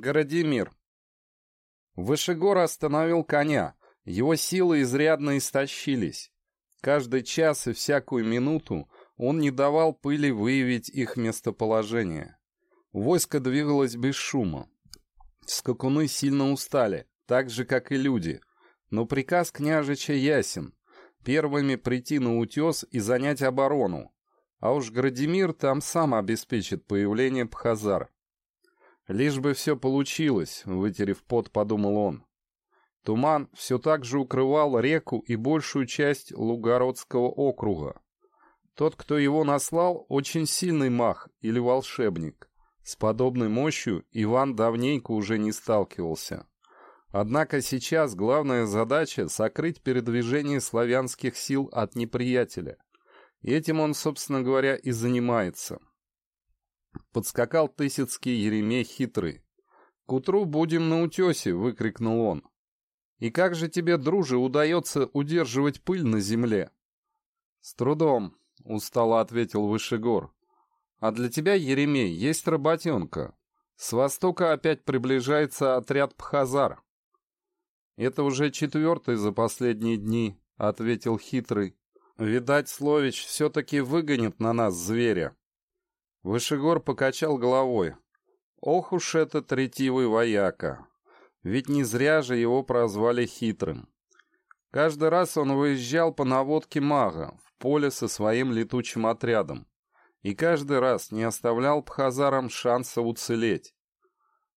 Городимир. Вышегор остановил коня. Его силы изрядно истощились. Каждый час и всякую минуту он не давал пыли выявить их местоположение. Войско двигалось без шума. Скакуны сильно устали, так же, как и люди. Но приказ княжича ясен. Первыми прийти на утес и занять оборону. А уж Градимир там сам обеспечит появление Пхазар. Лишь бы все получилось, вытерев пот, подумал он. Туман все так же укрывал реку и большую часть Лугородского округа. Тот, кто его наслал, очень сильный маг или волшебник. С подобной мощью Иван давненько уже не сталкивался. Однако сейчас главная задача — сокрыть передвижение славянских сил от неприятеля. И этим он, собственно говоря, и занимается. Подскакал Тысяцкий Еремей хитрый. «К утру будем на утесе!» — выкрикнул он. «И как же тебе, друже, удается удерживать пыль на земле?» «С трудом», — устало ответил Вышегор. «А для тебя, Еремей, есть работенка. С востока опять приближается отряд Пхазар». «Это уже четвертый за последние дни», — ответил хитрый. «Видать, Слович все-таки выгонит на нас зверя». Вышегор покачал головой. «Ох уж этот ретивый вояка! Ведь не зря же его прозвали хитрым. Каждый раз он выезжал по наводке мага в поле со своим летучим отрядом, и каждый раз не оставлял пхазарам шанса уцелеть.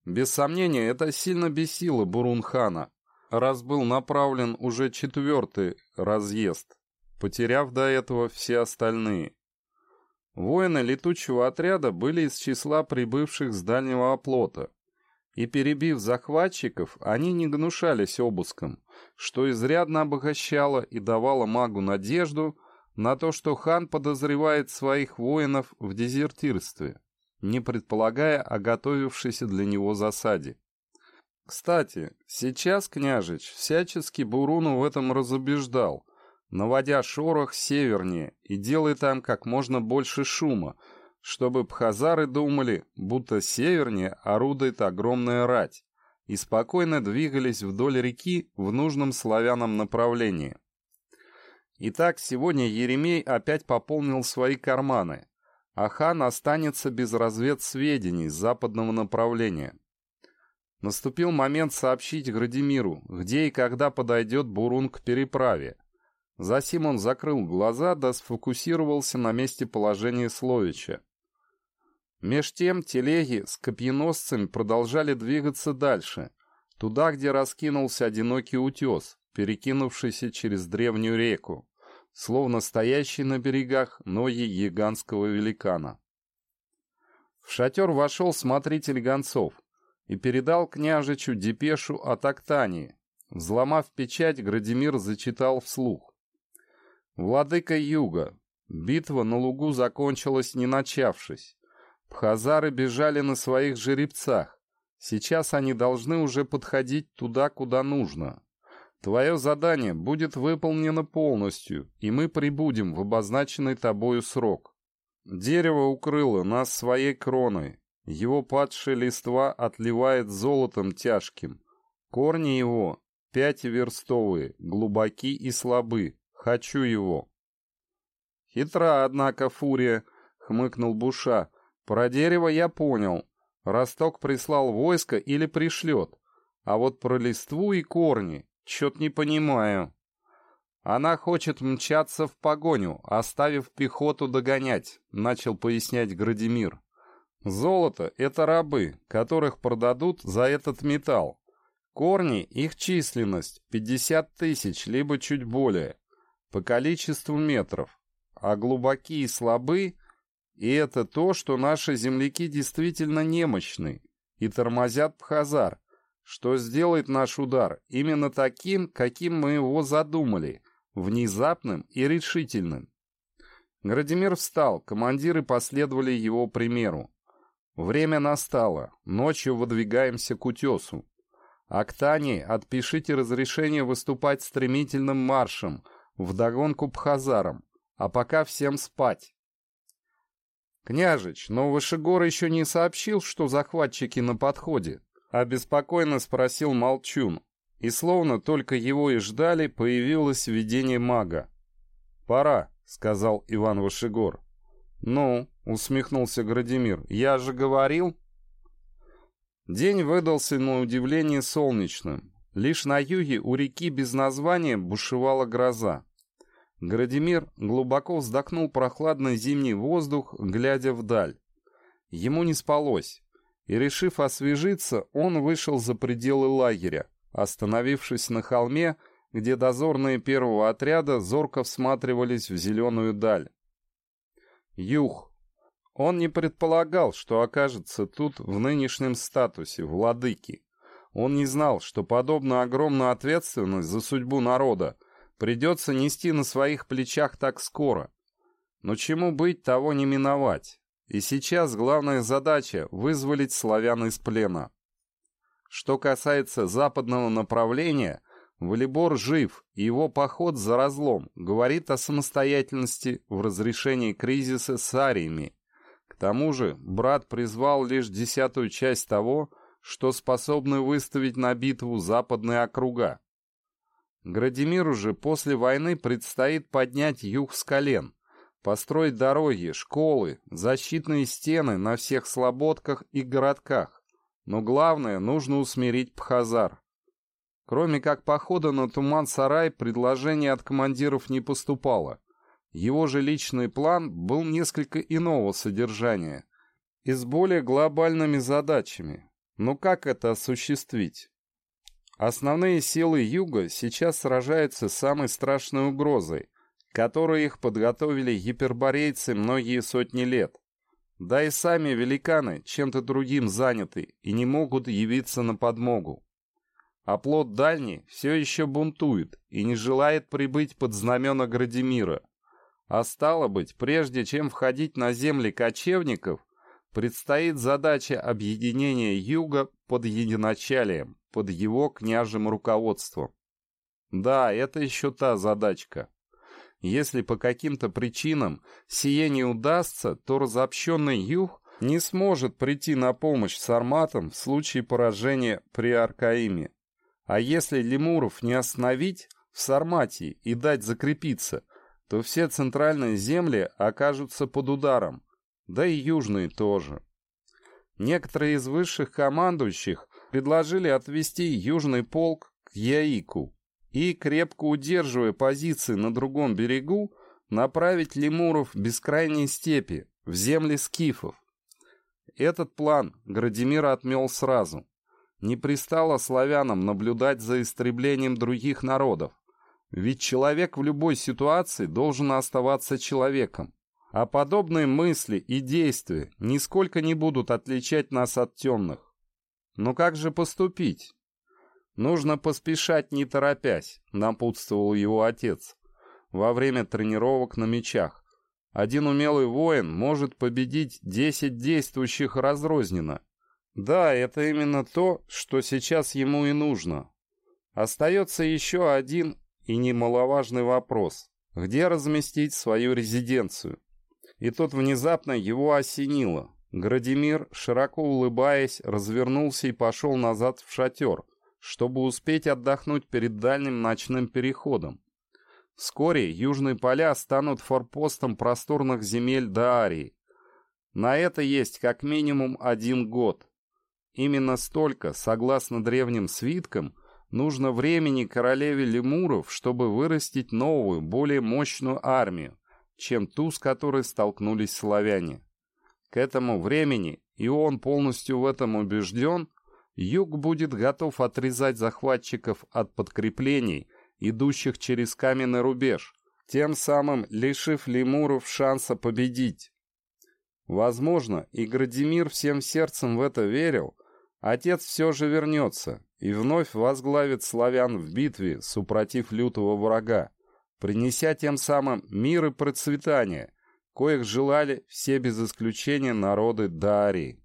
Без сомнения, это сильно бесило Бурунхана, раз был направлен уже четвертый разъезд, потеряв до этого все остальные. Воины летучего отряда были из числа прибывших с дальнего оплота, и, перебив захватчиков, они не гнушались обыском, что изрядно обогащало и давало магу надежду на то, что хан подозревает своих воинов в дезертирстве, не предполагая о готовившейся для него засаде. Кстати, сейчас княжич всячески Буруну в этом разубеждал, наводя шорох севернее и делая там как можно больше шума, чтобы пхазары думали, будто севернее орудует огромная рать, и спокойно двигались вдоль реки в нужном славянам направлении. Итак, сегодня Еремей опять пополнил свои карманы, а хан останется без разведсведений с западного направления. Наступил момент сообщить Градимиру, где и когда подойдет Бурун к переправе, Засим он закрыл глаза да сфокусировался на месте положения Словича. Меж тем телеги с копьеносцами продолжали двигаться дальше, туда, где раскинулся одинокий утес, перекинувшийся через древнюю реку, словно стоящий на берегах ноги гигантского великана. В шатер вошел смотритель гонцов и передал княжичу депешу от Актании. Взломав печать, Градимир зачитал вслух. Владыка Юга. Битва на лугу закончилась не начавшись. Пхазары бежали на своих жеребцах. Сейчас они должны уже подходить туда, куда нужно. Твое задание будет выполнено полностью, и мы прибудем в обозначенный тобою срок. Дерево укрыло нас своей кроной. Его падшие листва отливает золотом тяжким. Корни его пятиверстовые, глубоки и слабы, Хочу его. Хитра, однако, фурия, хмыкнул Буша. Про дерево я понял. Росток прислал войско или пришлет. А вот про листву и корни чё-то не понимаю. Она хочет мчаться в погоню, оставив пехоту догонять, начал пояснять Градимир. Золото — это рабы, которых продадут за этот металл. Корни — их численность — 50 тысяч, либо чуть более по количеству метров, а глубоки и слабы, и это то, что наши земляки действительно немощны и тормозят Пхазар, что сделает наш удар именно таким, каким мы его задумали, внезапным и решительным. Градимир встал, командиры последовали его примеру. Время настало, ночью выдвигаемся к утесу. Актане, отпишите разрешение выступать стремительным маршем — вдогонку пхазарам, а пока всем спать. «Княжич, но Вышегор еще не сообщил, что захватчики на подходе», — обеспокоенно спросил Молчун. И словно только его и ждали, появилось видение мага. «Пора», — сказал Иван Вышегор. «Ну», — усмехнулся Градимир, — «я же говорил». День выдался на удивление солнечным. Лишь на юге у реки без названия бушевала гроза. Градимир глубоко вздохнул прохладный зимний воздух, глядя вдаль. Ему не спалось, и, решив освежиться, он вышел за пределы лагеря, остановившись на холме, где дозорные первого отряда зорко всматривались в зеленую даль. Юг. Он не предполагал, что окажется тут в нынешнем статусе владыки. Он не знал, что подобную огромную ответственность за судьбу народа придется нести на своих плечах так скоро. Но чему быть, того не миновать. И сейчас главная задача — вызволить славян из плена. Что касается западного направления, Валибор жив, и его поход за разлом говорит о самостоятельности в разрешении кризиса с ариями. К тому же брат призвал лишь десятую часть того, что способны выставить на битву западные округа. Градимиру же после войны предстоит поднять юг с колен, построить дороги, школы, защитные стены на всех слободках и городках. Но главное, нужно усмирить Пхазар. Кроме как похода на Туман-Сарай, предложение от командиров не поступало. Его же личный план был несколько иного содержания и с более глобальными задачами. Но как это осуществить? Основные силы Юга сейчас сражаются с самой страшной угрозой, которой их подготовили гиперборейцы многие сотни лет. Да и сами великаны чем-то другим заняты и не могут явиться на подмогу. А плод дальний все еще бунтует и не желает прибыть под знамена Градимира. А стало быть, прежде чем входить на земли кочевников, предстоит задача объединения Юга под единачалием под его княжим руководством. Да, это еще та задачка. Если по каким-то причинам сие не удастся, то разобщенный юг не сможет прийти на помощь сарматам в случае поражения при Аркаиме. А если лемуров не остановить в Сарматии и дать закрепиться, то все центральные земли окажутся под ударом, да и южные тоже. Некоторые из высших командующих предложили отвести Южный полк к Яику и, крепко удерживая позиции на другом берегу, направить лемуров в бескрайние степи, в земли скифов. Этот план Градимир отмел сразу. Не пристало славянам наблюдать за истреблением других народов, ведь человек в любой ситуации должен оставаться человеком. А подобные мысли и действия нисколько не будут отличать нас от темных. Но как же поступить? Нужно поспешать, не торопясь, напутствовал его отец. Во время тренировок на мечах. Один умелый воин может победить десять действующих разрозненно. Да, это именно то, что сейчас ему и нужно. Остается еще один и немаловажный вопрос. Где разместить свою резиденцию? И тут внезапно его осенило. Градимир, широко улыбаясь, развернулся и пошел назад в шатер, чтобы успеть отдохнуть перед дальним ночным переходом. Вскоре южные поля станут форпостом просторных земель Даарии. На это есть как минимум один год. Именно столько, согласно древним свиткам, нужно времени королеве лемуров, чтобы вырастить новую, более мощную армию, чем ту, с которой столкнулись славяне. К этому времени, и он полностью в этом убежден, Юг будет готов отрезать захватчиков от подкреплений, идущих через каменный рубеж, тем самым лишив лемуров шанса победить. Возможно, и Градимир всем сердцем в это верил, отец все же вернется и вновь возглавит славян в битве, супротив лютого врага, принеся тем самым мир и процветание, коих желали все без исключения народы Дарии.